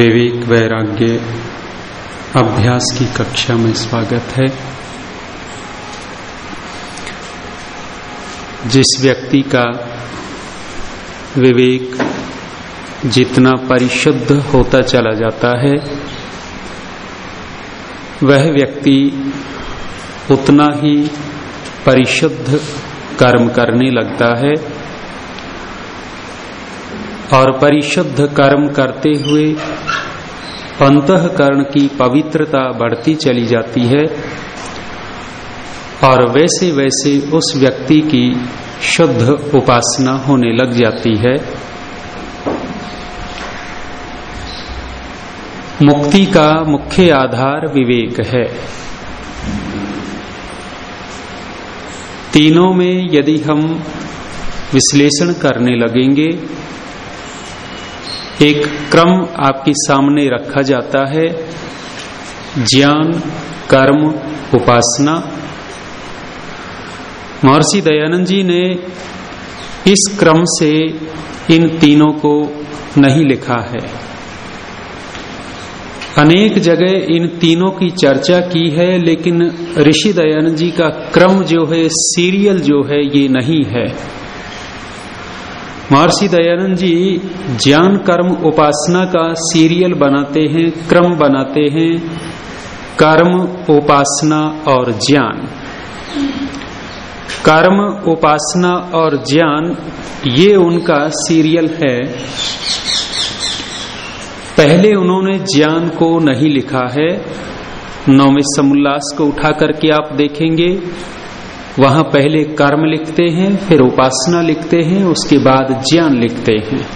विवेक वैराग्य अभ्यास की कक्षा में स्वागत है। जिस व्यक्ति का विवेक जितना परिशुद्ध होता चला जाता है, वह व्यक्ति उतना ही परिशुद्ध कर्म करने लगता है। और परिशुद्ध कर्म करते हुए अंतकरण की पवित्रता बढ़ती चली जाती है और वैसे वैसे उस व्यक्ति की शुद्ध उपासना होने लग जाती है। मुक्ति का मुख्य आधार विवेक है। तीनों में यदि हम विश्लेषण करने लगेंगे एक क्रम आपके सामने रखा जाता है। ज्ञान, कर्म, उपासना। महर्षि दयानंद जी ने इस क्रम से इन तीनों को नहीं लिखा है। अनेक जगह इन तीनों की चर्चा की है, लेकिन ऋषि दयानंद जी का क्रम जो है, सीरियल जो है, ये नहीं है। महर्षि दयानंद जी ज्ञान कर्म उपासना का सीरियल बनाते हैं, क्रम बनाते हैं, कर्म उपासना और ज्ञान। कर्म उपासना और ज्ञान, ये उनका सीरियल है। पहले उन्होंने ज्ञान को नहीं लिखा है। नौवे समोल्लास को उठा करके आप देखेंगे। वहाँ पहले कर्म लिखते हैं, फिर उपासना लिखते हैं, उसके बाद ज्ञान लिखते हैं।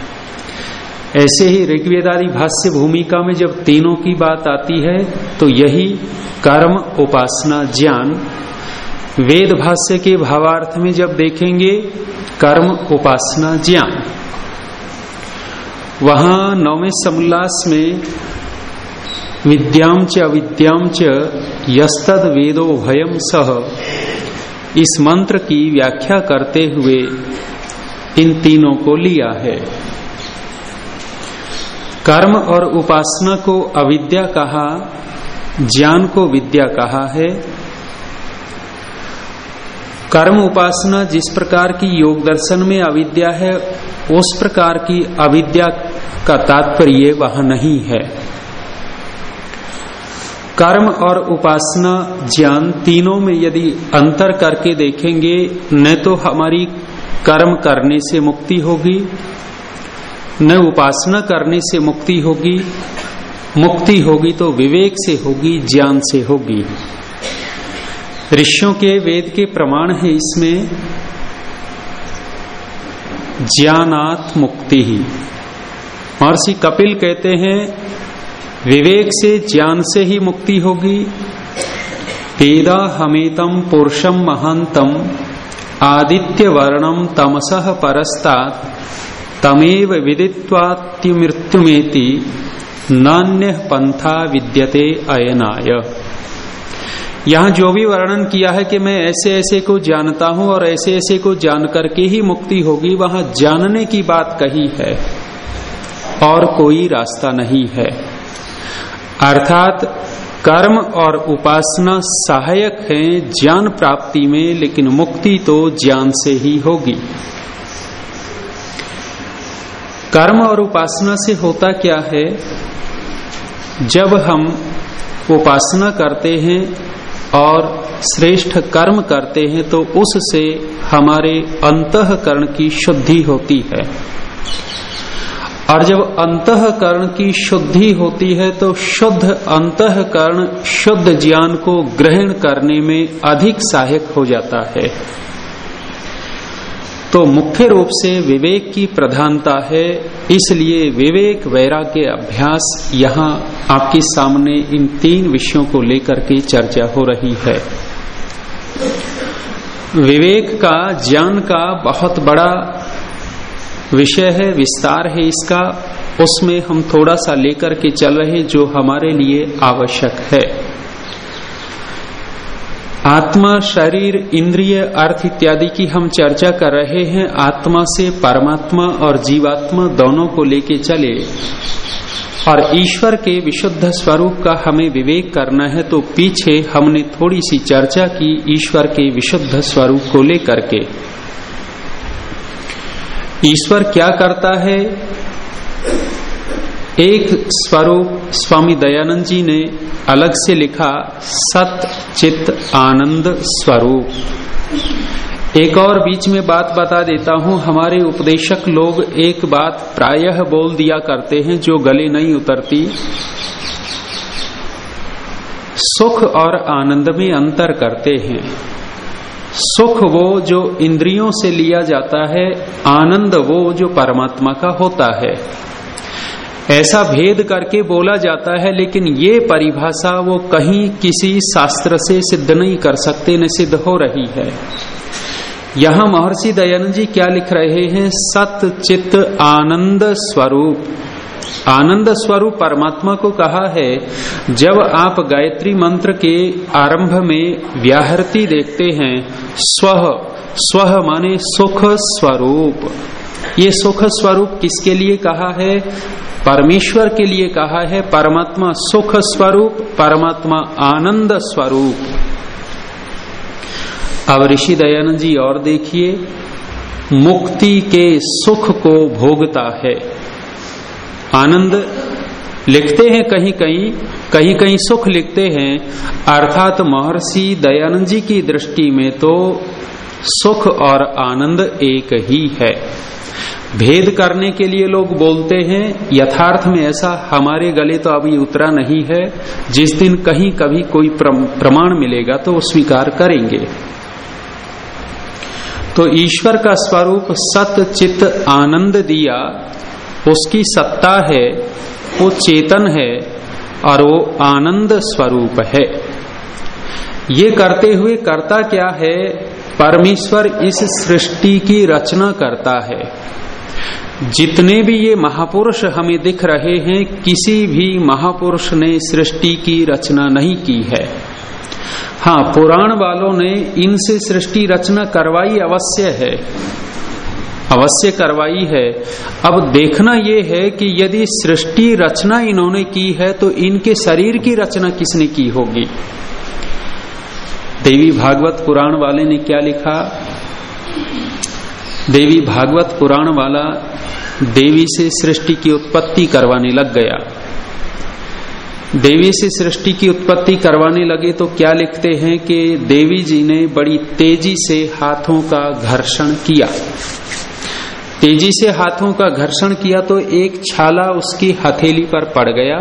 ऐसे ही ऋग्वेदारी भाष्य भूमिका में जब तीनों की बात आती है तो यही कर्म, उपासना, ज्ञान वेद भाष्य के भावार्थ में जब देखेंगे, कर्म, उपासना, ज्ञान। वहाँ नौवे समुल्लास में विद्याम च अविद्याम च यस्तद वेदो भयम सह इस मंत्र की व्याख्या करते हुए इन तीनों को लिया है। कर्म और उपासना को अविद्या कहा, ज्ञान को विद्या कहा है। कर्म उपासना जिस प्रकार की योग दर्शन में अविद्या है, उस प्रकार की अविद्या का तात्पर्य वह नहीं है। कर्म और उपासना ज्ञान तीनों में यदि अंतर करके देखेंगे, न तो हमारी कर्म करने से मुक्ति होगी, न उपासना करने से मुक्ति होगी मुक्ति होगी तो विवेक से होगी, ज्ञान से होगी। ऋषियों के वेद के प्रमाण है इसमें, ज्ञानात् मुक्ति ही। महर्षि कपिल कहते हैं विवेक से ज्ञान से ही मुक्ति होगी। वेदा हमेतम पुरुषम महांतम। आदित्य वर्णम तमसह परस्ता तमेव विदित्वात्युमृत्युमेति। नान्य पंथा विद्यते अयनाय। यहाँ जो भी वर्णन किया है कि मैं ऐसे ऐसे को जानता हूँ और ऐसे ऐसे को जान करके ही मुक्ति होगी, वहाँ जानने की बात कही है और कोई रास्ता नहीं है। अर्थात कर्म और उपासना सहायक हैं ज्ञान प्राप्ति में, लेकिन मुक्ति तो ज्ञान से ही होगी। कर्म और उपासना से होता क्या है? जब हम उपासना करते हैं और श्रेष्ठ कर्म करते हैं तो उससे हमारे अंतकरण की शुद्धि होती है। और जब अंतकरण की शुद्धि होती है तो शुद्ध अंतकरण शुद्ध ज्ञान को ग्रहण करने में अधिक सहायक हो जाता है। तो मुख्य रूप से विवेक की प्रधानता है, इसलिए विवेक वैराग्य अभ्यास यहाँ आपके सामने इन तीन विषयों को लेकर के चर्चा हो रही है। विवेक का, ज्ञान का बहुत बड़ा विषय है, विस्तार है इसका। उसमें हम थोड़ा सा लेकर के चल रहे जो हमारे लिए आवश्यक है। आत्मा, शरीर, इंद्रिय, अर्थ इत्यादि की हम चर्चा कर रहे हैं। आत्मा से परमात्मा और जीवात्मा दोनों को लेके चले। और ईश्वर के विशुद्ध स्वरूप का हमें विवेक करना है तो पीछे हमने थोड़ी सी चर्चा की ईश्वर के विशुद्ध स्वरूप को लेकर के। ईश्वर क्या करता है? एक स्वरूप स्वामी दयानंद जी ने अलग से लिखा, सत चित आनंद स्वरूप। एक और बीच में बात बता देता हूँ, हमारे उपदेशक लोग एक बात प्रायः बोल दिया करते हैं, जो गले नहीं उतरती। सुख और आनंद में अंतर करते हैं। सुख वो जो इंद्रियों से लिया जाता है, आनंद वो जो परमात्मा का होता है। ऐसा भेद करके बोला जाता है, लेकिन ये परिभाषा वो कहीं किसी शास्त्र से सिद्ध नहीं कर सकते, न सिद्ध हो रही है। यहाँ महर्षि दयानंद जी क्या लिख रहे हैं? सत चित आनंद स्वरूप। आनंद स्वरूप परमात्मा को कहा है, जब आप गायत्री मंत्र के आरंभ में व्याहृति देखते हैं स्व स्व माने सुख स्वरूप। ये सुख स्वरूप किसके लिए कहा है? परमेश्वर के लिए कहा है, परमात्मा सुख स्वरूप, परमात्मा आनंद स्वरूप। अब ऋषि दयानंद जी और देखिए, मुक्ति के सुख को भोगता है। आनंद लिखते हैं कहीं कहीं कहीं कहीं सुख लिखते हैं। अर्थात महर्षि दयानंद जी की दृष्टि में तो सुख और आनंद एक ही है। भेद करने के लिए लोग बोलते हैं, यथार्थ में ऐसा हमारे गले तो अभी उतरा नहीं है। जिस दिन कहीं कभी कोई प्रमाण मिलेगा तो स्वीकार करेंगे। तो ईश्वर का स्वरूप सत चित आनंद दिया उसकी सत्ता है, वो चेतन है और वो आनंद स्वरूप है। ये करते हुए करता क्या है? परमेश्वर इस सृष्टि की रचना करता है। जितने भी ये महापुरुष हमें दिख रहे हैं, किसी भी महापुरुष ने सृष्टि की रचना नहीं की है। हाँ पुराण वालों ने इनसे सृष्टि रचना करवाई अवश्य है। अवश्य करवाई है। अब देखना यह है कि यदि सृष्टि रचना इन्होंने की है तो इनके शरीर की रचना किसने की होगी? देवी भागवत पुराण वाले ने क्या लिखा? देवी भागवत पुराण वाला देवी से सृष्टि की उत्पत्ति करवाने लग गया। देवी से सृष्टि की उत्पत्ति करवाने लगे तो क्या लिखते हैं कि देवी जी ने बड़ी तेज़ी से हाथों का घर्षण किया। तेज़ी से हाथों का घर्षण किया तो एक छाला उसकी हथेली पर पड़ गया।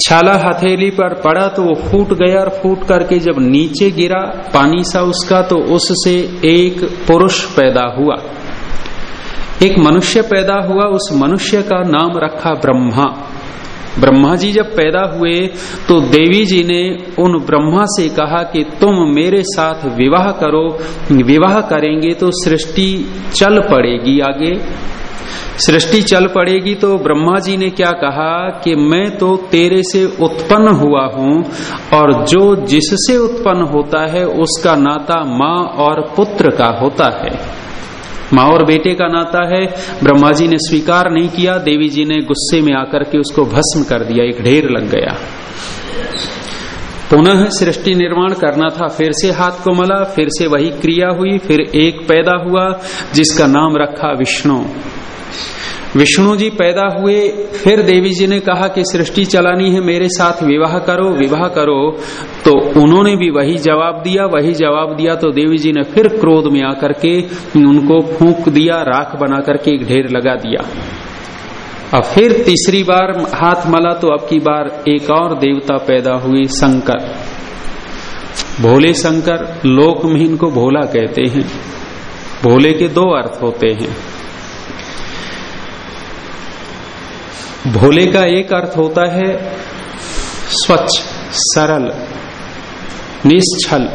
छाला हथेली पर पड़ा तो वो फूट गया और फूट करके जब नीचे गिरा, पानी सा उसका तो उससे एक पुरुष पैदा हुआ। एक मनुष्य पैदा हुआ, उस मनुष्य का नाम रखा ब्रह्मा। ब्रह्मा जी जब पैदा हुए तो देवी जी ने उन ब्रह्मा से कहा कि तुम मेरे साथ विवाह करो, विवाह करेंगे तो सृष्टि चल पड़ेगी आगे। सृष्टि चल पड़ेगी तो ब्रह्मा जी ने क्या कहा कि मैं तो तेरे से उत्पन्न हुआ हूँ, और जो जिससे उत्पन्न होता है, उसका नाता माँ और पुत्र का होता है। माँ और बेटे का नाता है। ब्रह्मा जी ने स्वीकार नहीं किया। देवी जी ने गुस्से में आकर के उसको भस्म कर दिया। एक ढेर लग गया। पुनः सृष्टि निर्माण करना था। फिर से हाथ को मला, फिर से वही क्रिया हुई, फिर एक पैदा हुआ, जिसका नाम रखा विष्णु। विष्णु जी पैदा हुए, फिर देवी जी ने कहा कि सृष्टि चलानी है, मेरे साथ विवाह करो विवाह करो। तो उन्होंने भी वही जवाब दिया, वही जवाब दिया तो देवी जी ने फिर क्रोध में आकर के उनको फूंक दिया, राख बना करके एक ढेर लगा दिया। और फिर तीसरी बार हाथ मला तो अब की बार एक और देवता पैदा हुई शंकर। भोले शंकर, लोक में इनको भोला कहते हैं। भोले के दो अर्थ होते हैं। भोले का एक अर्थ होता है स्वच्छ, सरल निश्छल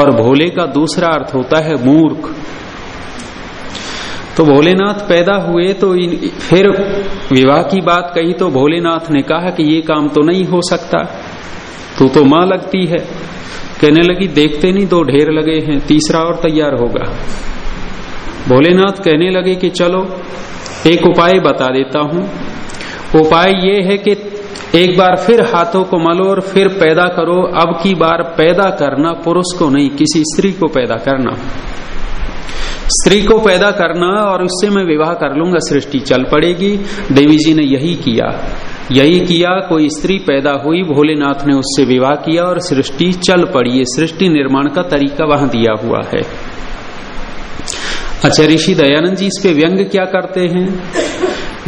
और भोले का दूसरा अर्थ होता है मूर्ख। तो भोलेनाथ पैदा हुए तो इन, फिर विवाह की बात कही तो भोलेनाथ ने कहा कि ये काम तो नहीं हो सकता। तू तो माँ लगती है। कहने लगी, देखते नहीं दो ढेर लगे हैं, तीसरा और तैयार होगा। भोलेनाथ कहने लगे कि चलो, एक उपाय बता देता हूँ। उपाय ये है कि एक बार फिर हाथों को मलो और फिर पैदा करो। अब की बार पैदा करना पुरुष को नहीं, किसी स्त्री को पैदा करना। स्त्री को पैदा करना और उससे मैं विवाह कर लूँगा, सृष्टि चल पड़ेगी। देवी जी ने यही किया। यही किया, कोई स्त्री पैदा हुई, भोलेनाथ ने उससे विवाह किया और सृष्टि चल पड़ी। ये सृष्टि निर्माण का तरीका वहाँ दिया हुआ है। अच्छा ऋषि दयानंद जी इस पे व्यंग क्या करते हैं?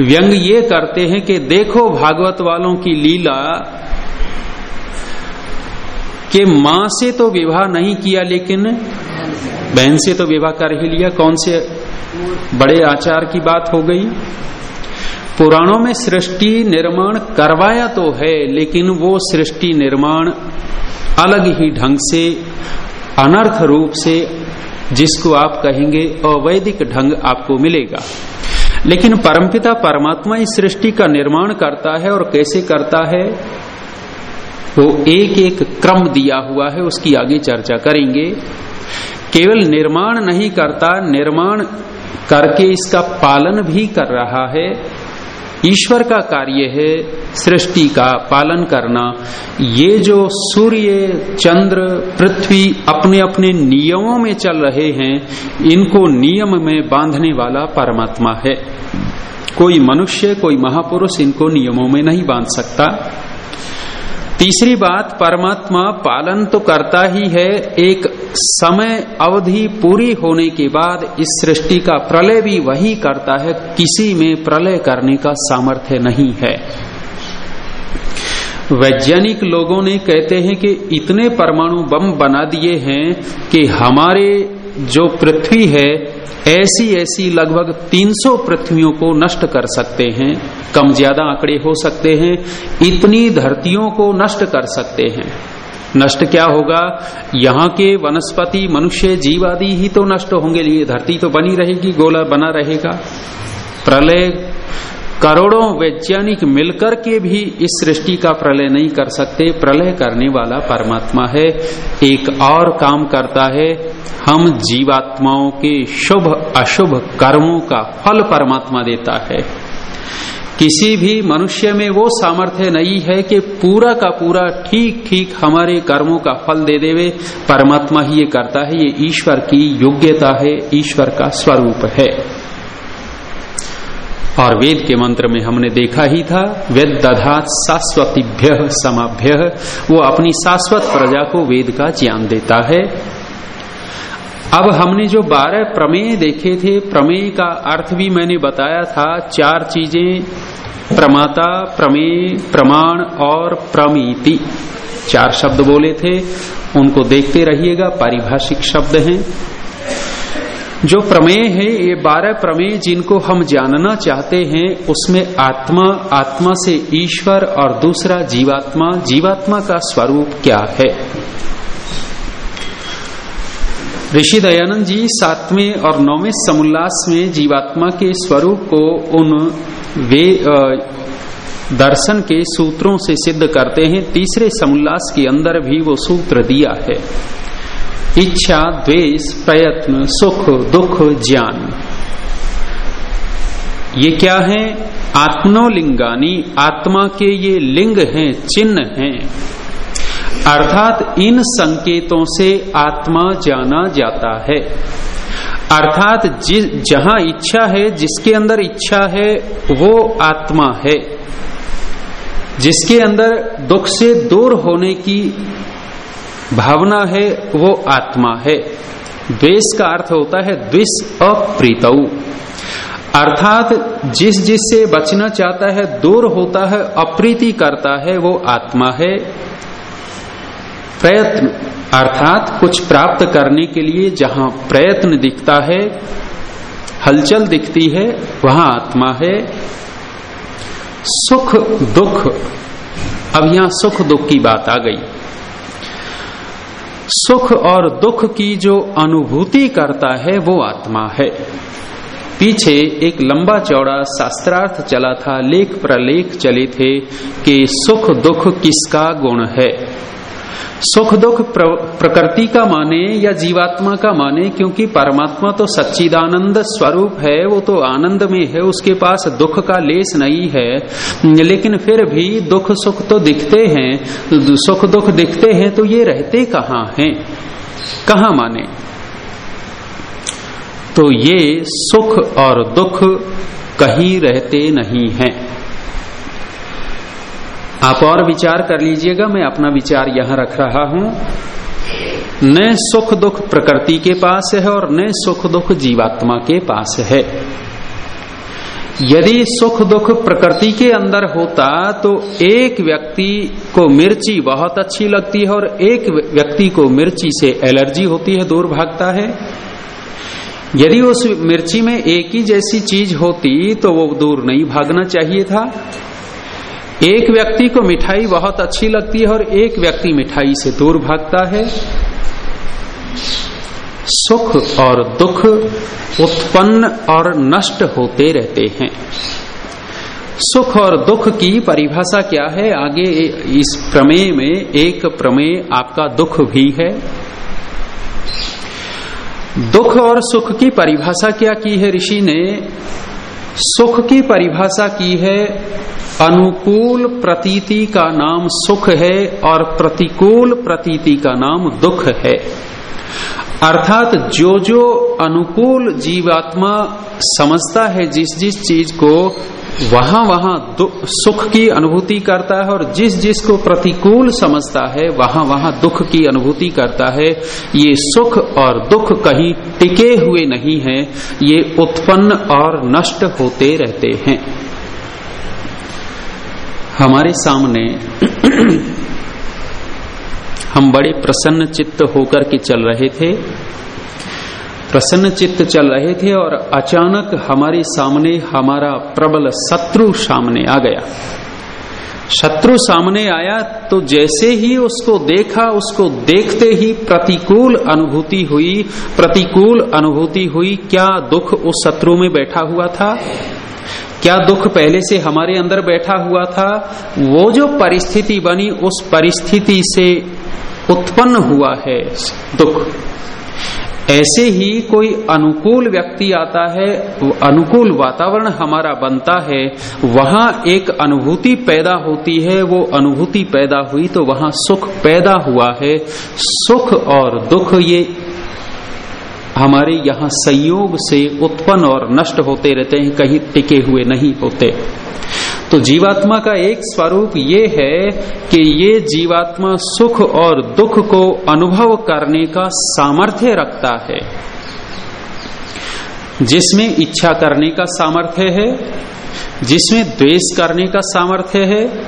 व्यंग ये करते हैं कि देखो भागवत वालों की लीला कि माँ से तो विवाह नहीं किया, लेकिन बहन से तो विवाह कर ही लिया। कौन से बड़े आचार की बात हो गई? पुराणों में सृष्टि निर्माण करवाया तो है, लेकिन वो सृष्टि निर्माण अलग ही ढंग से, अनर्थ रूप से जिसको आप कहेंगे, अवैदिक ढंग आपको मिलेगा। लेकिन परमपिता परमात्मा इस सृष्टि का निर्माण करता है और कैसे करता है? वो एक एक क्रम दिया हुआ है, उसकी आगे चर्चा करेंगे। केवल निर्माण नहीं करता, निर्माण करके इसका पालन भी कर रहा है। ईश्वर का कार्य है सृष्टि का पालन करना। ये जो सूर्य, चंद्र, पृथ्वी अपने अपने नियमों में चल रहे हैं, इनको नियम में बांधने वाला परमात्मा है। कोई मनुष्य, कोई महापुरुष इनको नियमों में नहीं बाँध सकता। तीसरी बात, परमात्मा पालन तो करता ही है, एक समय अवधि पूरी होने के बाद इस सृष्टि का प्रलय भी वही करता है, किसी में प्रलय करने का सामर्थ्य नहीं है। वैज्ञानिक लोगों ने कहते हैं कि इतने परमाणु बम बना दिए हैं कि हमारे जो पृथ्वी है, ऐसी ऐसी लगभग 300 पृथ्वियों को नष्ट कर सकते हैं, कम ज़्यादा आंकड़े हो सकते हैं, इतनी धरतियों को नष्ट कर सकते हैं। नष्ट क्या होगा? यहाँ के वनस्पति मनुष्य जीव आदि ही तो नष्ट होंगे लिए। धरती तो बनी रहेगी, गोला बना रहेगा। प्रलय, करोड़ों वैज्ञानिक मिलकर के भी इस सृष्टि का प्रलय नहीं कर सकते। प्रलय करने वाला परमात्मा है, एक और काम करता है। हम जीवात्माओं के शुभ, अशुभ कर्मों का फल परमात्मा देता है। किसी भी मनुष्य में वो सामर्थ्य नहीं है कि पूरा का पूरा ठीक ठीक हमारे कर्मों का फल दे देवे। परमात्मा ही ये करता है, ये ईश्वर की योग्यता है, ईश्वर का स्वरूप है। और वेद के मंत्र में हमने देखा ही था वेद दधात शाश्वतीभ्य समाभ्य। वो अपनी शाश्वत प्रजा को वेद का ज्ञान देता है। अब हमने जो बारह प्रमेय देखे थे, प्रमेय का अर्थ भी मैंने बताया था। चार चीज़ें, प्रमाता, प्रमेय, प्रमाण और प्रमिति। चार शब्द बोले थे, उनको देखते रहिएगा, पारिभाषिक शब्द हैं। जो प्रमेय है, ये बारह प्रमेय जिनको हम जानना चाहते हैं, उसमें आत्मा आत्मा से ईश्वर और दूसरा जीवात्मा जीवात्मा का स्वरूप क्या है? ऋषि दयानंद जी सातवें और नौवें समुल्लास में जीवात्मा के स्वरूप को उन वे दर्शन के सूत्रों से सिद्ध करते हैं। तीसरे समुल्लास के अंदर भी वो सूत्र दिया है। इच्छा, द्वेष, प्रयत्न, सुख, दुख, ज्ञान। ये क्या है? आत्मनोलिंगानी आत्मा के ये लिंग हैं, चिन्ह हैं। अर्थात इन संकेतों से आत्मा जाना जाता है। अर्थात जहाँ इच्छा है, जिसके अंदर इच्छा है, वो आत्मा है। जिसके अंदर दुख से दूर होने की भावना है, वो आत्मा है। द्वेष का अर्थ होता है द्विष अप्रीत अर्थात जिस, जिससे बचना चाहता है, दूर होता है, अप्रीति करता है, वो आत्मा है। प्रयत्न, अर्थात कुछ प्राप्त करने के लिए जहाँ प्रयत्न दिखता है, हलचल दिखती है, वहाँ आत्मा है। सुख, दुख। अब यहाँ सुख, दुख की बात आ गई। सुख और दुख की जो अनुभूति करता है, वो आत्मा है। पीछे एक लंबा चौड़ा शास्त्रार्थ चला था, लेख प्रलेख चले थे कि सुख, दुख किसका गुण है। सुख दुख प्रकृति का माने या जीवात्मा का माने, क्योंकि परमात्मा तो सच्चिदानंद स्वरूप है, वो तो आनंद में है, उसके पास दुख का लेस नहीं है। लेकिन फिर भी दुख सुख तो दिखते हैं सुख दुख दिखते हैं तो ये रहते कहाँ हैं? कहा माने? तो ये सुख और दुख कहीं रहते नहीं हैं। आप और विचार कर लीजिएगा, मैं अपना विचार यहाँ रख रहा हूँ। न सुख दुख प्रकृति के पास है और न सुख दुख जीवात्मा के पास है। यदि सुख दुख प्रकृति के अंदर होता तो एक व्यक्ति को मिर्ची बहुत अच्छी लगती है और एक व्यक्ति को मिर्ची से एलर्जी होती है, दूर भागता है। यदि उस मिर्ची में एक ही जैसी चीज़ होती तो वो दूर नहीं भागना चाहिए था। एक व्यक्ति को मिठाई बहुत अच्छी लगती है और एक व्यक्ति मिठाई से दूर भागता है। सुख और दुख उत्पन्न और नष्ट होते रहते हैं। सुख और दुख की परिभाषा क्या है? आगे इस प्रमेय में एक प्रमेय आपका दुख भी है। दुख और सुख की परिभाषा क्या की है ऋषि ने? सुख की परिभाषा की है, अनुकूल प्रतीति का नाम सुख है और प्रतिकूल प्रतीति का नाम दुख है। अर्थात जो जो अनुकूल जीवात्मा समझता है जिस जिस चीज़ को वहाँ वहाँ सुख की अनुभूति करता है और जिस जिस को प्रतिकूल समझता है, वहाँ वहाँ दुख की अनुभूति करता है। ये सुख और दुख कहीं टिके हुए नहीं है, ये उत्पन्न और नष्ट होते रहते हैं। हमारे सामने हम बड़े प्रसन्न चित्त होकर के चल रहे थे। प्रसन्न चित्त चल रहे थे और अचानक हमारे सामने हमारा प्रबल शत्रु सामने आ गया। शत्रु सामने आया तो जैसे ही उसको देखा, उसको देखते ही प्रतिकूल अनुभूति हुई। प्रतिकूल अनुभूति हुई, क्या दुख उस शत्रु में बैठा हुआ था? क्या दुख पहले से हमारे अंदर बैठा हुआ था? वो जो परिस्थिति बनी, उस परिस्थिति से उत्पन्न हुआ है दुख। ऐसे ही कोई अनुकूल व्यक्ति आता है, अनुकूल वातावरण हमारा बनता है, वहाँ एक अनुभूति पैदा होती है, वो अनुभूति पैदा हुई तो वहाँ सुख पैदा हुआ है। सुख और दुख ये हमारे यहाँ संयोग से उत्पन्न और नष्ट होते रहते हैं, कहीं टिके हुए नहीं होते। तो जीवात्मा का एक स्वरूप ये है कि ये जीवात्मा सुख और दुख को अनुभव करने का सामर्थ्य रखता है। जिसमें इच्छा करने का सामर्थ्य है, जिसमें द्वेष करने का सामर्थ्य है,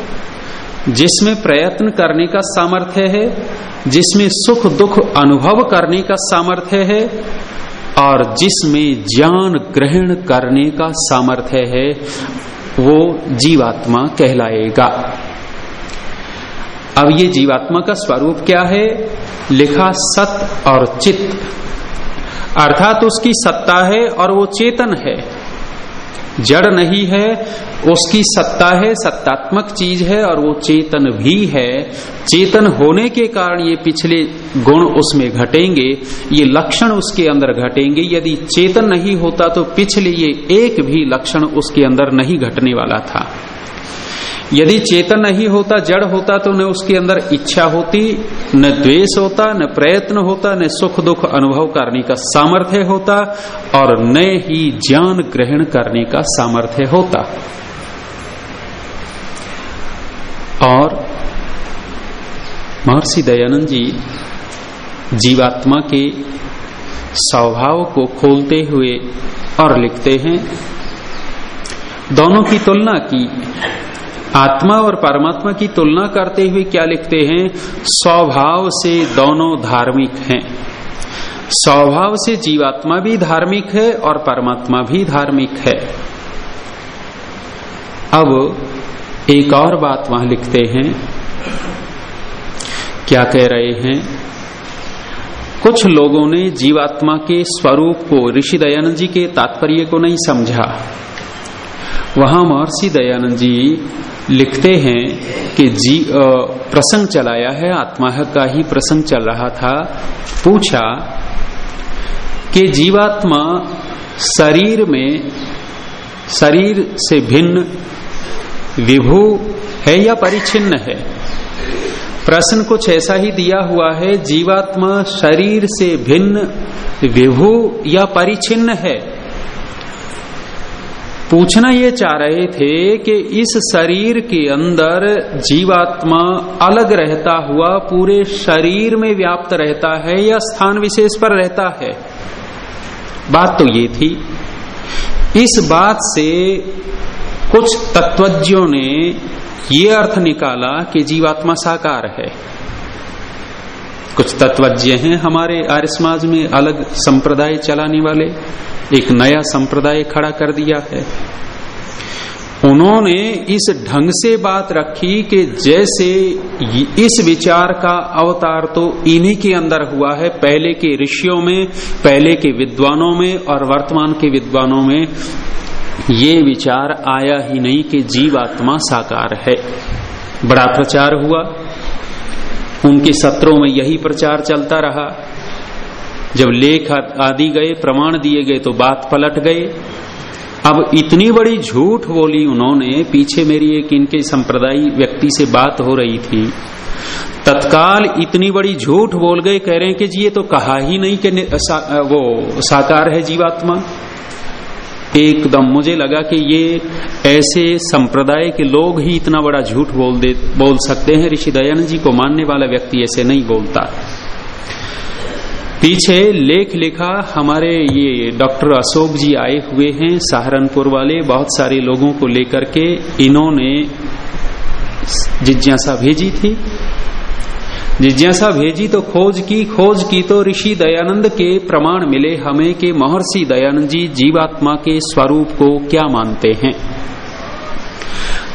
जिसमें प्रयत्न करने का सामर्थ्य है, जिसमें सुख दुख अनुभव करने का सामर्थ्य है, और जिसमें ज्ञान ग्रहण करने का सामर्थ्य है। वो जीवात्मा कहलाएगा। अब ये जीवात्मा का स्वरूप क्या है? लिखा सत और चित अर्थात उसकी सत्ता है और वो चेतन है। जड़ नहीं है, उसकी सत्ता है, सत्तात्मक चीज़ है और वो चेतन भी है। चेतन होने के कारण ये पिछले गुण उसमें घटेंगे, ये लक्षण उसके अंदर घटेंगे। यदि चेतन नहीं होता तो पिछले ये एक भी लक्षण उसके अंदर नहीं घटने वाला था। यदि चेतन नहीं होता, जड़ होता तो न उसके अंदर इच्छा होती, न द्वेष होता, न प्रयत्न होता, न सुख दुख अनुभव करने का सामर्थ्य होता, और न ही ज्ञान ग्रहण करने का सामर्थ्य होता। और महर्षि दयानंद जी जीवात्मा के स्वभाव को खोलते हुए और लिखते हैं, दोनों की तुलना की आत्मा और परमात्मा की तुलना करते हुए क्या लिखते हैं? स्वभाव से दोनों धार्मिक हैं। स्वभाव से जीवात्मा भी धार्मिक है और परमात्मा भी धार्मिक है। अब एक और बात वहाँ लिखते हैं। क्या कह रहे हैं? कुछ लोगों ने जीवात्मा के स्वरूप को ऋषि दयानंद जी के तात्पर्य को नहीं समझा। वहाँ महर्षि दयानंद जी लिखते हैं कि जी प्रसंग चलाया है, आत्मा का ही प्रसंग चल रहा था। पूछा कि जीवात्मा शरीर में, शरीर से भिन्न, विभू है या परिचिन्न है? प्रश्न कुछ ऐसा ही दिया हुआ है, जीवात्मा शरीर से भिन्न, विभू या परिचिन्न है? पूछना ये चाह रहे थे कि इस शरीर के अंदर जीवात्मा अलग रहता हुआ पूरे शरीर में व्याप्त रहता है या स्थान विशेष पर रहता है? बात तो ये थी। इस बात से कुछ तत्वज्ञों ने ये अर्थ निकाला कि जीवात्मा साकार है। कुछ तत्वज्ञ हैं हमारे आर्य समाज में अलग संप्रदाय चलाने वाले। एक नया संप्रदाय खड़ा कर दिया है। उन्होंने इस ढंग से बात रखी कि जैसे इस विचार का अवतार तो इन्हीं के अंदर हुआ है, पहले के ऋषियों में, पहले के विद्वानों में और वर्तमान के विद्वानों में। ये विचार आया ही नहीं कि जीवात्मा साकार है। बड़ा प्रचार हुआ। उनके सत्रों में यही प्रचार चलता रहा। जब लेख आदि गए प्रमाण दिए गए तो बात पलट गए। अब इतनी बड़ी झूठ बोली उन्होंने पीछे मेरी एक इनके संप्रदायी व्यक्ति से बात हो रही थी। तत्काल इतनी बड़ी झूठ बोल गए कह रहे हैं कि जी ये तो कहा ही नहीं कि सा, वो साकार है जीवात्मा। एकदम मुझे लगा कि ये ऐसे संप्रदाय के लोग ही इतना बड़ा झूठ बोल दे बोल सकते हैं। ऋषि दयानंद जी को मानने वाला व्यक्ति ऐसे नहीं बोलता। पीछे लेख लिखा, हमारे ये डॉक्टर अशोक जी आए हुए हैं, सहारनपुर वाले, बहुत सारे लोगों को लेकर के इन्होंने जिज्ञासा भेजी थी। जिज्ञासा भेजी तो खोज की खोज की तो ऋषि दयानंद के प्रमाण मिले हमें कि महर्षि दयानंद जी जीवात्मा के स्वरूप को क्या मानते हैं।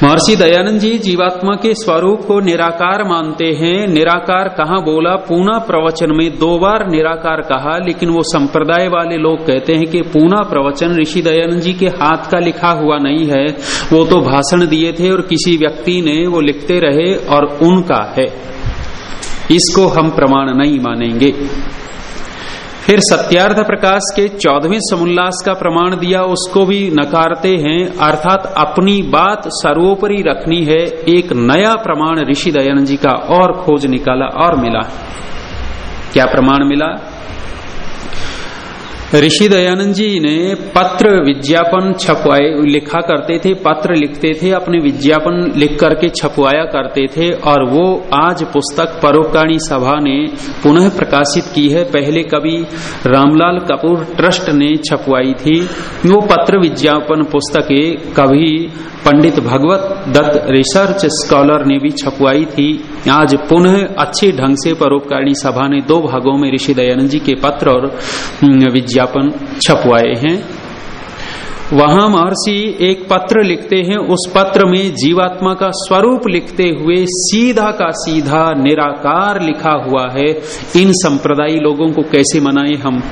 महर्षि दयानंद जी जीवात्मा के स्वरूप को निराकार मानते हैं। निराकार कहा बोला? पूना प्रवचन में दो बार निराकार कहा, लेकिन वो संप्रदाय वाले लोग कहते हैं कि पूना प्रवचन ऋषि दयानंद जी के हाथ का लिखा हुआ नहीं है। वो तो भाषण दिए थे और किसी व्यक्ति ने वो लिखते रहे और उनका है। इसको हम प्रमाण नहीं मानेंगे। फिर सत्यार्थ प्रकाश के चौदहवें समुल्लास का प्रमाण दिया, उसको भी नकारते हैं। अर्थात अपनी बात सर्वोपरि रखनी है। एक नया प्रमाण ऋषि दयानंद जी का और खोज निकाला और मिला। क्या प्रमाण मिला? ऋषि दयानंद जी ने पत्र विज्ञापन छपवाए, लिखा करते थे, पत्र लिखते थे, अपने विज्ञापन लिख करके छपवाया करते थे और वो आज पुस्तक परोपकाणी सभा ने पुनः प्रकाशित की है। पहले कभी रामलाल कपूर ट्रस्ट ने छपवाई थी। वो पत्र विज्ञापन पुस्तकें कभी पंडित भगवत दत्त रिसर्च स्कॉलर ने भी छपवाई थी। आज पुनः अच्छे ढंग से परोपकारिणी सभा ने दो भागों में ऋषि दयानंद जी के पत्र और विज्ञापन छपवाए हैं। वहाँ महर्षि एक पत्र लिखते हैं। उस पत्र में जीवात्मा का स्वरूप लिखते हुए सीधा का सीधा निराकार लिखा हुआ है। इन संप्रदायी लोगों को कैसे मनाए हम?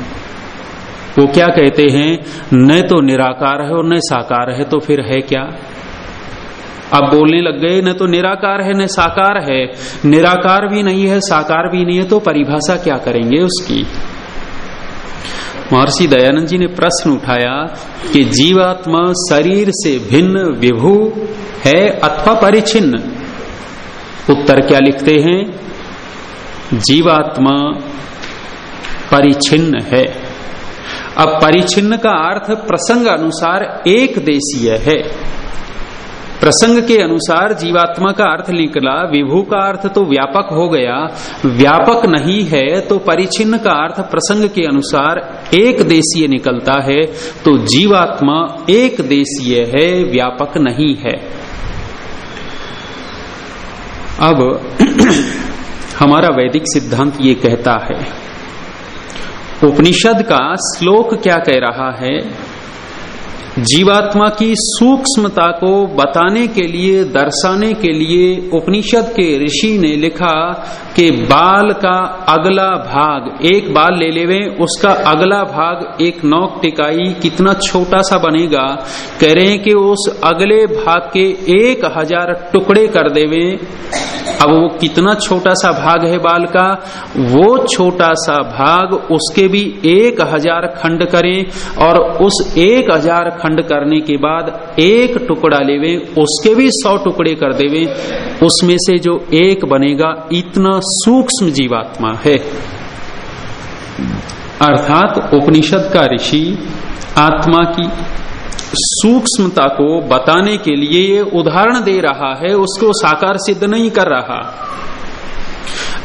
वो क्या कहते हैं? न तो निराकार है और न साकार है तो फिर है क्या? अब बोलने लग गए, न तो निराकार है, न साकार है। निराकार भी नहीं है, साकार भी नहीं है तो परिभाषा क्या करेंगे उसकी? महर्षि दयानंद जी ने प्रश्न उठाया कि जीवात्मा शरीर से भिन्न विभू है अथवा परिचिन्न उत्तर क्या लिखते हैं? जीवात्मा परिचिन्न है। अब परिचिन्न का अर्थ प्रसंग अनुसार एक देशीय है। प्रसंग के अनुसार जीवात्मा का अर्थ निकला, विभू का अर्थ तो व्यापक हो गया। व्यापक नहीं है तो परिचिन्न का अर्थ प्रसंग के अनुसार एक देशीय निकलता है। तो जीवात्मा एक देशीय है, व्यापक नहीं है। अब हमारा वैदिक सिद्धांत ये कहता है, उपनिषद का श्लोक क्या कह रहा है? जीवात्मा की सूक्ष्मता को बताने के लिए, दर्शाने के लिए उपनिषद के ऋषि ने लिखा कि बाल का अगला भाग, एक बाल ले लेवे, उसका अगला भाग, एक नौक टिकाई कितना छोटा सा बनेगा, कह रहे हैं कि उस अगले भाग के एक हज़ार टुकड़े कर देवे। अब वो कितना छोटा सा भाग है बाल का? वो छोटा सा भाग उसके भी एक हज़ार खंड करें और उस एक हज़ार खंड करने के बाद एक टुकड़ा लेवे, उसके भी सौ टुकड़े कर देवे। उसमें से जो एक बनेगा, इतना सूक्ष्म जीवात्मा है। अर्थात उपनिषद का ऋषि आत्मा की सूक्ष्मता को बताने के लिए ये उदाहरण दे रहा है, उसको साकार सिद्ध नहीं कर रहा।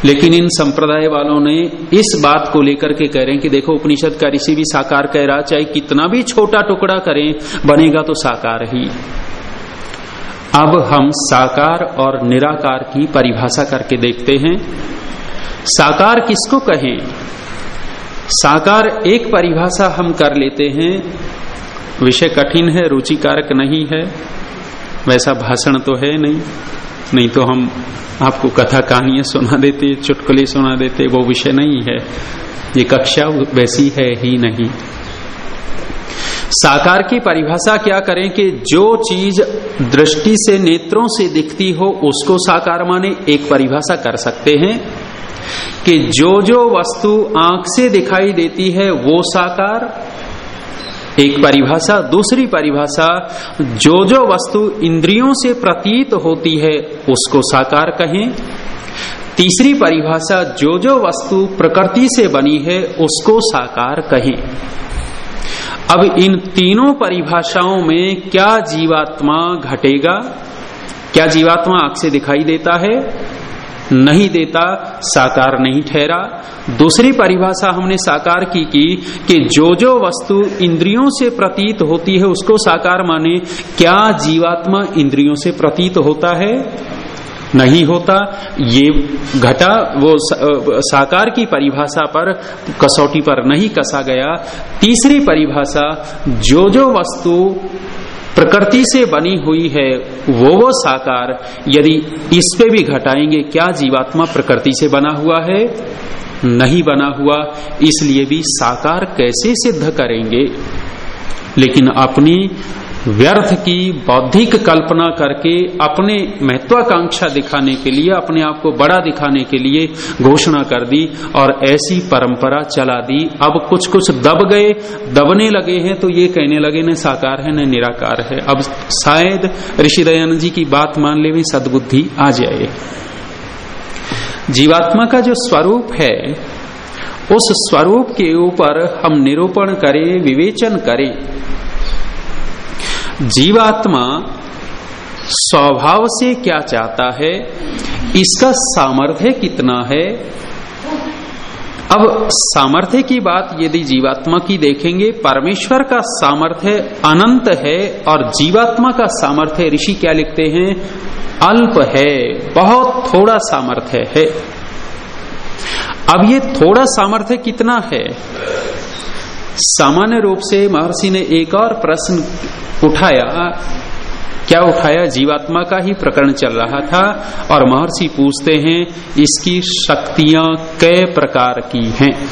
लेकिन इन संप्रदाय वालों ने इस बात को लेकर के कह रहे हैं कि देखो उपनिषद का ऋषि भी साकार कह रहा, चाहे कितना भी छोटा टुकड़ा करें, बनेगा तो साकार ही। अब हम साकार और निराकार की परिभाषा करके देखते हैं। साकार किसको कहें? साकार एक परिभाषा हम कर लेते हैं विषय कठिन है, रुचिकारक नहीं है, वैसा भाषण तो है नहीं। नहीं तो हम आपको कथा कहानियाँ सुना देते, चुटकुले सुना देते, वो विषय नहीं है। ये कक्षा वैसी है ही नहीं। साकार की परिभाषा क्या करें कि जो चीज़ दृष्टि से नेत्रों से दिखती हो, उसको साकार माने एक परिभाषा कर सकते हैं कि जो जो वस्तु आँख से दिखाई देती है, वो साकार एक परिभाषा, दूसरी परिभाषा जो जो वस्तु इंद्रियों से प्रतीत होती है, उसको साकार कहें। तीसरी परिभाषा जो जो वस्तु प्रकृति से बनी है, उसको साकार कहें। अब इन तीनों परिभाषाओं में क्या जीवात्मा घटेगा? क्या जीवात्मा आँख से दिखाई देता है? नहीं देता, साकार नहीं ठहरा। दूसरी परिभाषा हमने साकार की की, कि जो जो वस्तु इंद्रियों से प्रतीत होती है, उसको साकार माने, क्या जीवात्मा इंद्रियों से प्रतीत होता है? नहीं होता। ये घटा, वो साकार की परिभाषा पर, कसौटी पर नहीं कसा गया। तीसरी परिभाषा जो जो वस्तु प्रकृति से बनी हुई है, वो वो साकार, यदि इस पे भी घटाएँगे, क्या जीवात्मा प्रकृति से बना हुआ है? नहीं बना हुआ, इसलिए भी साकार कैसे सिद्ध करेंगे? लेकिन अपनी व्यर्थ की बौद्धिक कल्पना करके अपने महत्वाकांक्षा दिखाने के लिए, अपने आप को बड़ा दिखाने के लिए घोषणा कर दी और ऐसी परंपरा चला दी। अब कुछ कुछ दब गए, दबने लगे हैं तो ये कहने लगे, न साकार है, न निराकार है। अब शायद ऋषि दयानंद जी की बात मान ले भी सदबुद्धि आ जाए। जीवात्मा का जो स्वरूप है, उस स्वरूप के ऊपर हम निरूपण करें, विवेचन करें। जीवात्मा स्वभाव से क्या चाहता है, इसका सामर्थ्य कितना है? अब सामर्थ्य की बात यदि जीवात्मा की देखेंगे, परमेश्वर का सामर्थ्य अनंत है और जीवात्मा का सामर्थ्य ऋषि क्या लिखते हैं? अल्प है, बहुत थोड़ा सामर्थ्य है। अब ये थोड़ा सामर्थ्य कितना है? सामान्य रूप से महर्षि ने एक और प्रश्न उठाया, क्या उठाया? जीवात्मा का ही प्रकरण चल रहा था और महर्षि पूछते हैं, इसकी शक्तियाँ कई प्रकार की हैं?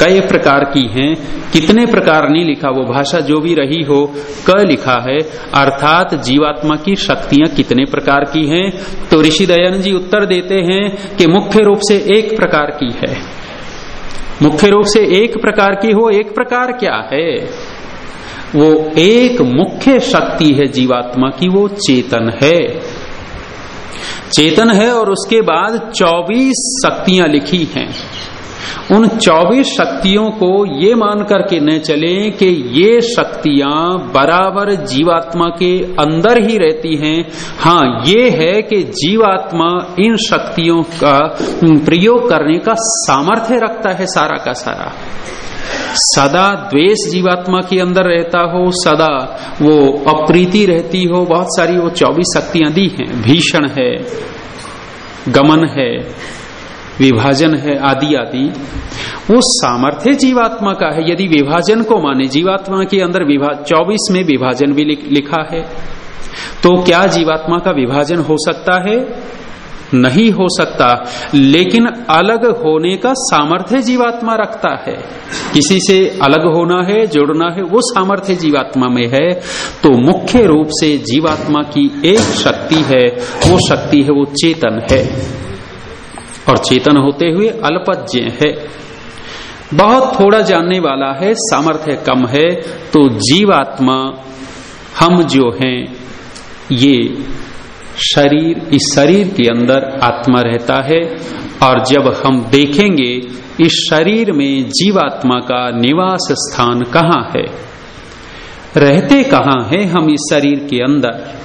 कई प्रकार की हैं? कितने प्रकार नहीं लिखा वो भाषा? जो भी रही हो, क लिखा है। अर्थात जीवात्मा की शक्तियाँ कितने प्रकार की हैं? तो ऋषि दयानंद जी उत्तर देते हैं कि मुख्य रूप से एक प्रकार की है। मुख्य रूप से एक प्रकार की हो, एक प्रकार क्या है? वो एक मुख्य शक्ति है जीवात्मा की, वो चेतन है। चेतन है और उसके बाद 24 शक्तियाँ लिखी हैं। उन 24 शक्तियों को ये मान करके न चले कि ये शक्तियाँ बराबर जीवात्मा के अंदर ही रहती हैं। हाँ ये है कि जीवात्मा इन शक्तियों का प्रयोग करने का सामर्थ्य रखता है सारा का सारा। सदा द्वेष जीवात्मा के अंदर रहता हो, सदा वो अप्रीति रहती हो, बहुत सारी वो चौबीस शक्तियाँ दी हैं। भीषण है, गमन है विभाजन है, आदि आदि। वो सामर्थ्य जीवात्मा का है। यदि विभाजन को माने, जीवात्मा के अंदर चौबीस में विभाजन भी लिखा है तो क्या जीवात्मा का विभाजन हो सकता है? नहीं हो सकता। लेकिन अलग होने का सामर्थ्य जीवात्मा रखता है। किसी से अलग होना है, जोड़ना है, वो सामर्थ्य जीवात्मा में है। तो मुख्य रूप से जीवात्मा की एक शक्ति है, वो शक्ति है, वो चेतन है। और चेतन होते हुए अल्पज्ञ है। बहुत थोड़ा जानने वाला है, सामर्थ्य कम है तो जीवात्मा हम जो हैं, ये शरीर, इस शरीर के अंदर आत्मा रहता है। और जब हम देखेंगे, इस शरीर में जीवात्मा का निवास स्थान कहाँ है? रहते कहाँ है हम इस शरीर के अंदर?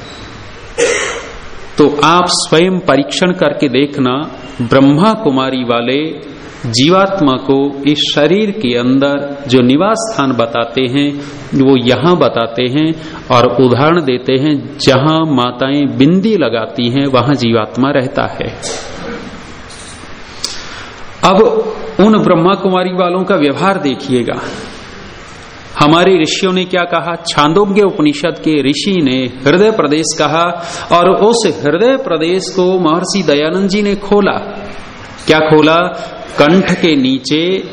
तो आप स्वयं परीक्षण करके देखना ब्रह्मा कुमारी वाले जीवात्मा को इस शरीर के अंदर जो निवास स्थान बताते हैं, वो यहाँ बताते हैं और उदाहरण देते हैं, जहाँ माताएँ बिंदी लगाती हैं, वहाँ जीवात्मा रहता है। अब उन ब्रह्मा कुमारी वालों का व्यवहार देखिएगा। हमारे ऋषियों ने क्या कहा? छांदोग्य उपनिषद के ऋषि ने हृदय प्रदेश कहा और उस हृदय प्रदेश को महर्षि दयानंद जी ने खोला। क्या खोला? कंठ के नीचे,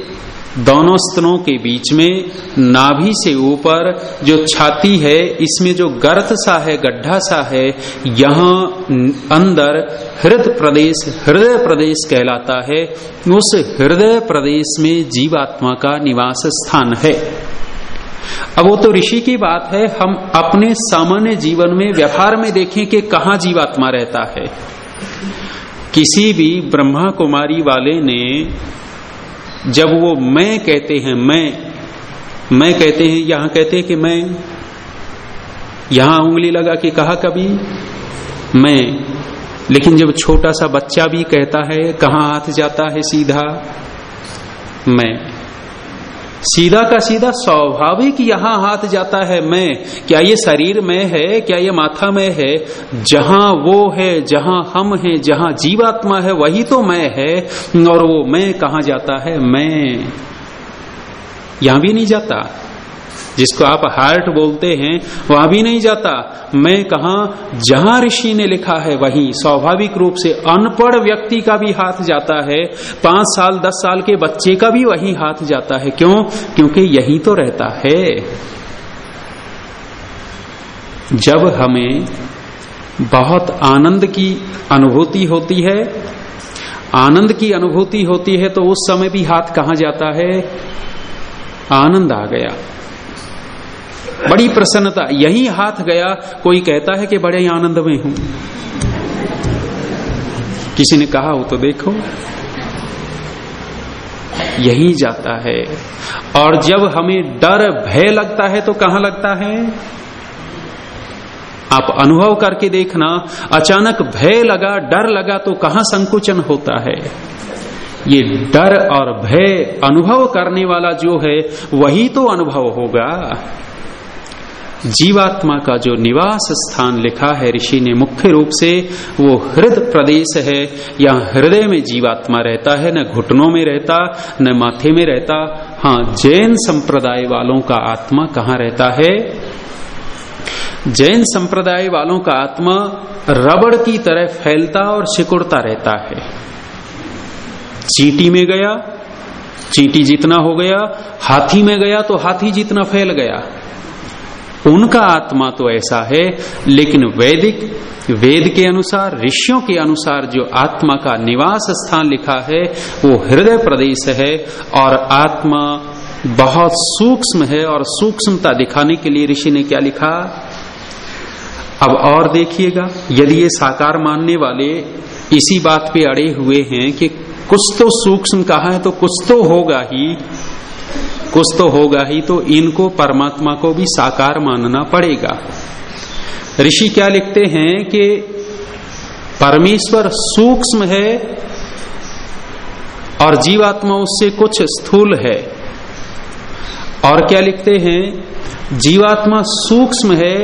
दोनों स्तनों के बीच में, नाभि से ऊपर जो छाती है, इसमें जो गर्त सा है, गड्ढा सा है, यहाँ अंदर हृदय प्रदेश हृदय प्रदेश कहलाता है। उस हृदय प्रदेश में जीवात्मा का निवास स्थान है। अब वो तो ऋषि की बात है, हम अपने सामान्य जीवन में व्यवहार में देखें कि कहा जीवात्मा रहता है। किसी भी ब्रह्मा कुमारी वाले ने जब वो मैं कहते हैं, मैं मैं कहते हैं, यहाँ कहते हैं कि मैं, यहाँ उंगली लगा के कहा कभी? मैं। लेकिन जब छोटा सा बच्चा भी कहता है, कहा हाथ जाता है सीधा? मैं। सीधा का सीधा स्वाभाविक यहाँ हाथ जाता है मैं। क्या ये शरीर में है? क्या ये माथा में है? जहाँ वो है, जहाँ हम हैं, जहाँ जीवात्मा है, वही तो मैं है। और वो मैं कहा जाता है? मैं। यहाँ भी नहीं जाता। जिसको आप हार्ट बोलते हैं, वहाँ भी नहीं जाता। मैं कहा, जहाँ ऋषि ने लिखा है वहीं, स्वाभाविक रूप से अनपढ़ व्यक्ति का भी हाथ जाता है, पाँच साल, दस साल के बच्चे का भी वहीं हाथ जाता है। क्यों? क्योंकि यही तो रहता है। जब हमें बहुत आनंद की अनुभूति होती है, आनंद की अनुभूति होती है तो उस समय भी हाथ कहा जाता है? आनंद आ गया। बड़ी प्रसन्नता। यही हाथ गया, कोई कहता है कि बड़े ही आनंद में हूँ। किसी ने कहा हो तो देखो। यही जाता है। और जब हमें डर, भय लगता है तो कहाँ लगता है? आप अनुभव करके देखना, अचानक भय लगा, डर लगा तो कहाँ संकुचन होता है? ये डर और भय अनुभव करने वाला जो है, वही तो अनुभव होगा। जीवात्मा का जो निवास स्थान लिखा है, ऋषि ने मुख्य रूप से, वो हृदय प्रदेश है। या हृदय में जीवात्मा रहता है, न घुटनों में रहता, न माथे में रहता। हाँ जैन संप्रदाय वालों का आत्मा कहाँ रहता है? जैन संप्रदाय वालों का आत्मा रबड़ की तरह फैलता और सिकुड़ता रहता है। चीटी में गया, चीटी जितना हो गया, हाथी में गया तो हाथी जितना फैल गया। उनका आत्मा तो ऐसा है, लेकिन वैदिक, वेद के अनुसार, ऋषियों के अनुसार जो आत्मा का निवास स्थान लिखा है, वो हृदय प्रदेश है और आत्मा बहुत सूक्ष्म है और सूक्ष्मता दिखाने के लिए ऋषि ने क्या लिखा? अब और देखिएगा, यदि ये साकार मानने वाले इसी बात पे अड़े हुए हैं कि कुछ तो सूक्ष्म कहा है तो कुछ तो होगा ही। कुछ तो होगा ही तो इनको परमात्मा को भी साकार मानना पड़ेगा। ऋषि क्या लिखते हैं कि परमेश्वर सूक्ष्म है और जीवात्मा उससे कुछ स्थूल है। और क्या लिखते हैं? जीवात्मा सूक्ष्म है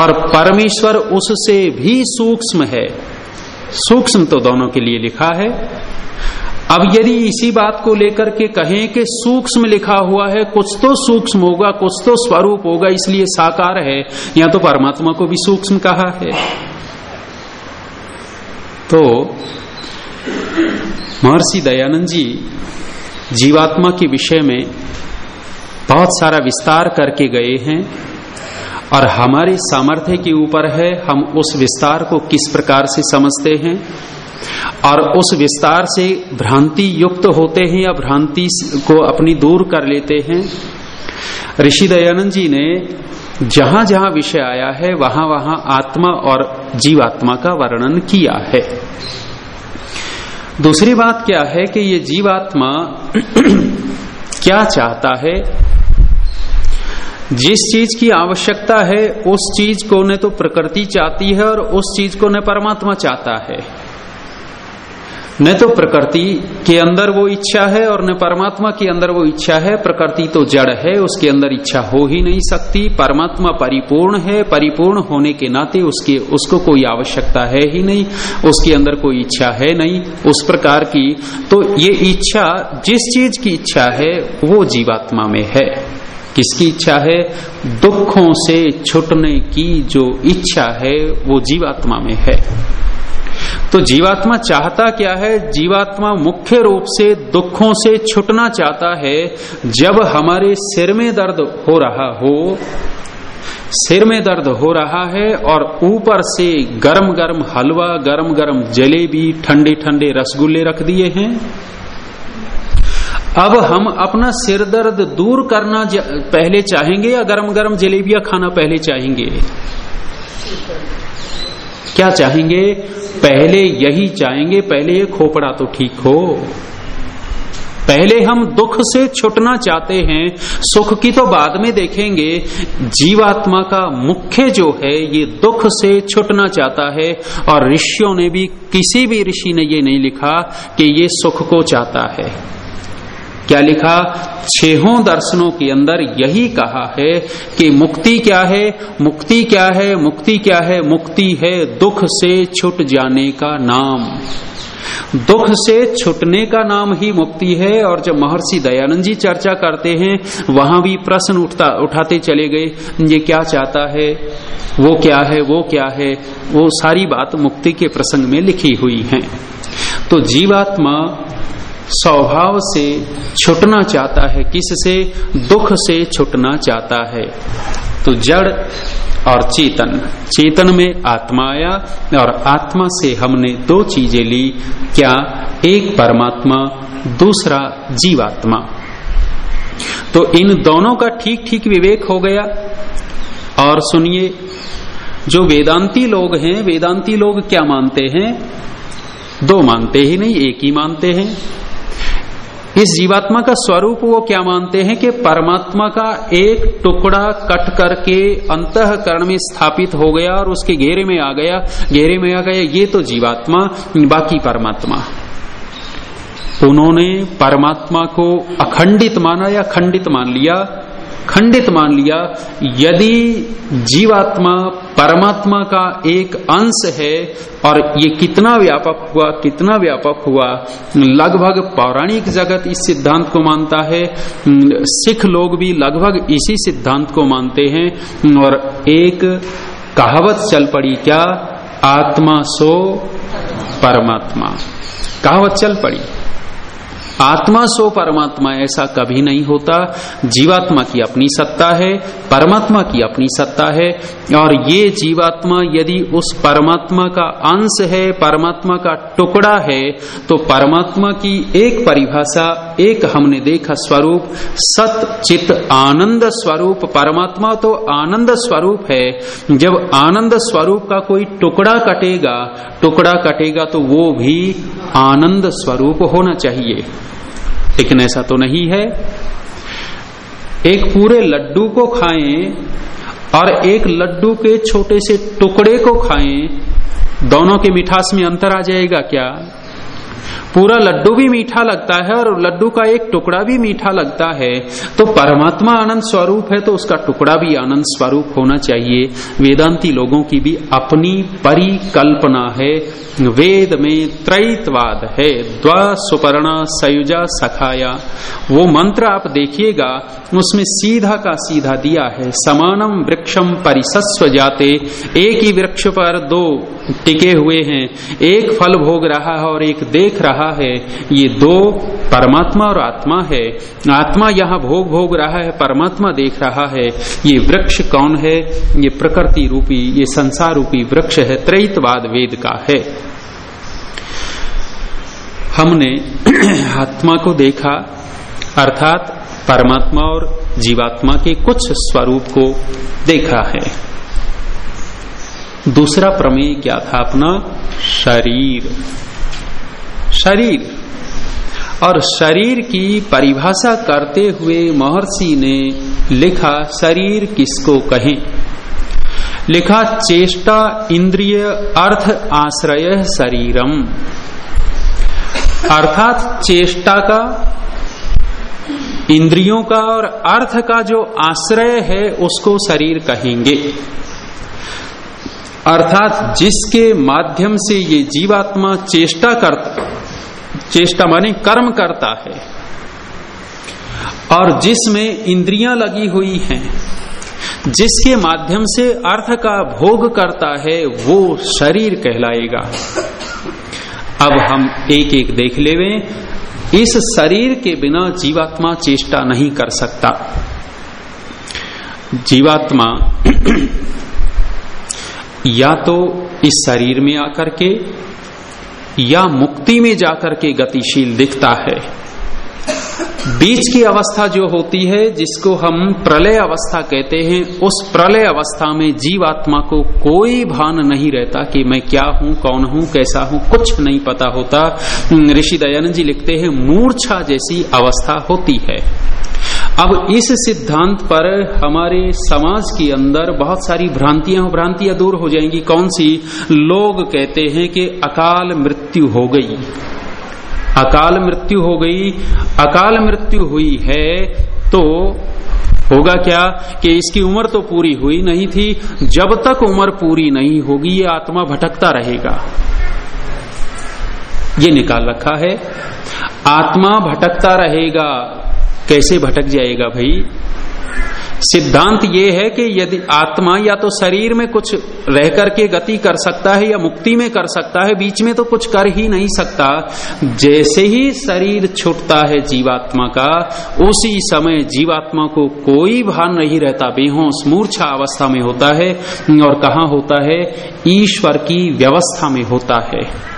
और परमेश्वर उससे भी सूक्ष्म है। सूक्ष्म तो दोनों के लिए लिखा है। अब यदि इसी बात को लेकर के कहें कि सूक्ष्म लिखा हुआ है, कुछ तो सूक्ष्म होगा, कुछ तो स्वरूप होगा, इसलिए साकार है। या तो परमात्मा को भी सूक्ष्म कहा है। तो महर्षि दयानंद जी जीवात्मा के विषय में बहुत सारा विस्तार करके गए हैं, और हमारे सामर्थ्य के ऊपर है, हम उस विस्तार को किस प्रकार से समझते हैं। और उस विस्तार से भ्रांति युक्त होते हैं या भ्रांति को अपनी दूर कर लेते हैं। ऋषि दयानंद जी ने जहाँ जहाँ विषय आया है, वहाँ वहाँ आत्मा और जीवात्मा का वर्णन किया है। दूसरी बात क्या है कि ये जीवात्मा क्या चाहता है? जिस चीज़ की आवश्यकता है, उस चीज़ को न तो प्रकृति चाहती है और उस चीज़ को न परमात्मा चाहता है। न तो प्रकृति के अंदर वो इच्छा है और न परमात्मा के अंदर वो इच्छा है। प्रकृति तो जड़ है, उसके अंदर इच्छा हो ही नहीं सकती। परमात्मा परिपूर्ण है, परिपूर्ण होने के नाते उसके, उसको कोई आवश्यकता है ही नहीं, उसके अंदर कोई इच्छा है नहीं। उस प्रकार की तो ये इच्छा, जिस चीज़ की इच्छा है, वो जीवात्मा में है। किसकी इच्छा है? दुखों से छुटने की जो इच्छा है, वो जीवात्मा में है। तो जीवात्मा चाहता क्या है? जीवात्मा मुख्य रूप से दुखों से छुटना चाहता है। जब हमारे सिर में दर्द हो रहा हो, सिर में दर्द हो रहा है और ऊपर से गरम गरम हलवा गरम गरम जलेबी ठंडे ठंडे रसगुल्ले रख दिए हैं। अब हम अपना सिर दर्द दूर करना पहले चाहेंगे या गरम गरम जलेबियाँ खाना पहले चाहेंगे? क्या चाहेंगे? पहले यही चाहेंगे, पहले ये खोपड़ा तो ठीक हो। पहले हम दुख से छुटना चाहते हैं, सुख की तो बाद में देखेंगे। जीवात्मा का मुख्य जो है, ये दुख से छुटना चाहता है, और ऋषियों ने भी, किसी भी ऋषि ने ये नहीं लिखा कि ये सुख को चाहता है। क्या लिखा? छहों दर्शनों के अंदर यही कहा है कि मुक्ति क्या है? मुक्ति क्या है? मुक्ति क्या है? मुक्ति है दुख से छुट जाने का नाम। दुख से छुटने का नाम ही मुक्ति है और जब महर्षि दयानंद जी चर्चा करते हैं, वहाँ भी प्रश्न उठता, उठाते चले गए, ये क्या चाहता है? वो क्या है? वो क्या है? वो सारी बात मुक्ति के प्रसंग में लिखी हुई है। तो जीवात्मा स्वभाव से छुटना चाहता है, किससे? दुख से छुटना चाहता है। तो जड़ और चेतन। चेतन में आत्मा आया और आत्मा से हमने दो चीज़ें ली। क्या? एक परमात्मा, दूसरा जीवात्मा। तो इन दोनों का ठीक ठीक विवेक हो गया। और सुनिए, जो वेदांती लोग हैं, वेदांती लोग क्या मानते हैं? दो मानते ही नहीं, एक ही मानते हैं। इस जीवात्मा का स्वरूप वो क्या मानते हैं कि परमात्मा का एक टुकड़ा कट करके अंतकरण में स्थापित हो गया और उसके घेरे में आ गया। घेरे में आ गया, ये तो जीवात्मा, बाकी परमात्मा। उन्होंने परमात्मा को अखंडित माना या खंडित मान लिया? खंडित मान लिया, यदि जीवात्मा परमात्मा का एक अंश है और ये कितना व्यापक हुआ, कितना व्यापक हुआ, लगभग पौराणिक जगत इस सिद्धांत को मानता है। सिख लोग भी लगभग इसी सिद्धांत को मानते हैं। और एक कहावत चल पड़ी, क्या? आत्मा सो परमात्मा। कहावत चल पड़ी। आत्मा सो परमात्मा ऐसा कभी नहीं होता। जीवात्मा की अपनी सत्ता है, परमात्मा की अपनी सत्ता है, और ये जीवात्मा यदि उस परमात्मा का अंश है, परमात्मा का टुकड़ा है तो परमात्मा की एक परिभाषा, एक हमने देखा स्वरूप, सत चित आनंद स्वरूप, परमात्मा तो आनंद स्वरूप है। जब आनंद स्वरूप का कोई टुकड़ा कटेगा टुकड़ा कटेगा तो वो भी आनंद स्वरूप होना चाहिए। लेकिन ऐसा तो नहीं है। एक पूरे लड्डू को खाएँ और एक लड्डू के छोटे से टुकड़े को खाएँ, दोनों के मिठास में अंतर आ जाएगा क्या? पूरा लड्डू भी मीठा लगता है और लड्डू का एक टुकड़ा भी मीठा लगता है। तो परमात्मा आनंद स्वरूप है तो उसका टुकड़ा भी आनंद स्वरूप होना चाहिए। वेदांती लोगों की भी अपनी परिकल्पना है। वेद में त्रैतवाद है। द्व सुपर्णा सयुजा सखाया। वो मंत्र आप देखिएगा, उसमें सीधा का सीधा दिया है। समानम वृक्षम परिसस्व जाते। एक ही वृक्ष पर दो टिके हुए हैं। एक फल भोग रहा है और एक देख रहा है। ये दो परमात्मा और आत्मा है। आत्मा यहाँ भोग भोग रहा है, परमात्मा देख रहा है। ये वृक्ष कौन है? ये प्रकृति रूपी, ये संसार रूपी वृक्ष है, त्रैतवाद वेद का है। हमने आत्मा को देखा, अर्थात परमात्मा और जीवात्मा के कुछ स्वरूप को देखा है। दूसरा प्रमेय क्या था अपना? शरीर। शरीर। और शरीर की परिभाषा करते हुए महर्षि ने लिखा, शरीर किसको कहें? लिखा, चेष्टा इंद्रिय अर्थ आश्रय शरीरम। अर्थात चेष्टा का, इंद्रियों का और अर्थ का जो आश्रय है, उसको शरीर कहेंगे। अर्थात जिसके माध्यम से ये जीवात्मा चेष्टा करता, चेष्टा माने कर्म करता है, और जिसमें इंद्रियाँ लगी हुई हैं, जिसके माध्यम से अर्थ का भोग करता है, वो शरीर कहलाएगा। अब हम एक एक देख लेवे, इस शरीर के बिना जीवात्मा चेष्टा नहीं कर सकता। जीवात्मा या तो इस शरीर में आकर के, या मुक्ति में जाकर के गतिशील दिखता है। बीच की अवस्था जो होती है, जिसको हम प्रलय अवस्था कहते हैं, उस प्रलय अवस्था में जीवात्मा को कोई भान नहीं रहता कि मैं क्या हूँ, कौन हूँ, कैसा हूँ, कुछ नहीं पता होता। ऋषि दयानंद जी लिखते हैं, मूर्छा जैसी अवस्था होती है। अब इस सिद्धांत पर हमारे समाज के अंदर बहुत सारी भ्रांतियाँ भ्रांतियाँ दूर हो जाएँगी। कौन सी? लोग कहते हैं कि अकाल मृत्यु हो गई। अकाल मृत्यु हो गई। अकाल मृत्यु हुई है तो होगा क्या कि इसकी उम्र तो पूरी हुई नहीं थी। जब तक उम्र पूरी नहीं होगी, ये आत्मा भटकता रहेगा। ये निकाल रखा है। आत्मा भटकता रहेगा। कैसे भटक जाएगा भाई? सिद्धांत ये है कि यदि आत्मा या तो शरीर में कुछ रह करके गति कर सकता है या मुक्ति में कर सकता है, बीच में तो कुछ कर ही नहीं सकता। जैसे ही शरीर छूटता है जीवात्मा का, उसी समय जीवात्मा को कोई भान नहीं रहता। बेहोश मूर्छा अवस्था में होता है और कहा होता है? ईश्वर की व्यवस्था में होता है।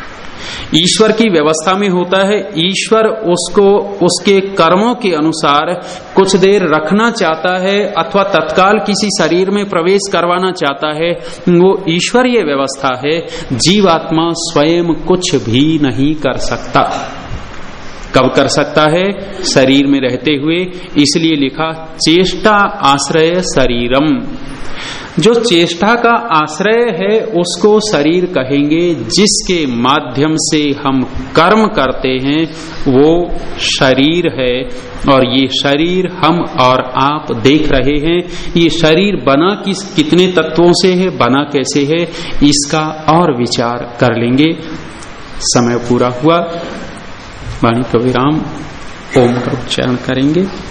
ईश्वर की व्यवस्था में होता है। ईश्वर उसको, उसके कर्मों के अनुसार कुछ देर रखना चाहता है अथवा तत्काल किसी शरीर में प्रवेश करवाना चाहता है। वो ईश्वरीय व्यवस्था है। जीवात्मा स्वयं कुछ भी नहीं कर सकता। कब कर सकता है? शरीर में रहते हुए। इसलिए लिखा, चेष्टा आश्रय शरीरम। जो चेष्टा का आश्रय है, उसको शरीर कहेंगे, जिसके माध्यम से हम कर्म करते हैं, वो शरीर है। और ये शरीर हम और आप देख रहे हैं। ये शरीर बना किस, कितने तत्वों से है, बना कैसे है, इसका और विचार कर लेंगे। समय पूरा हुआ। वाणी कविराम ओम का उच्चारण करेंगे।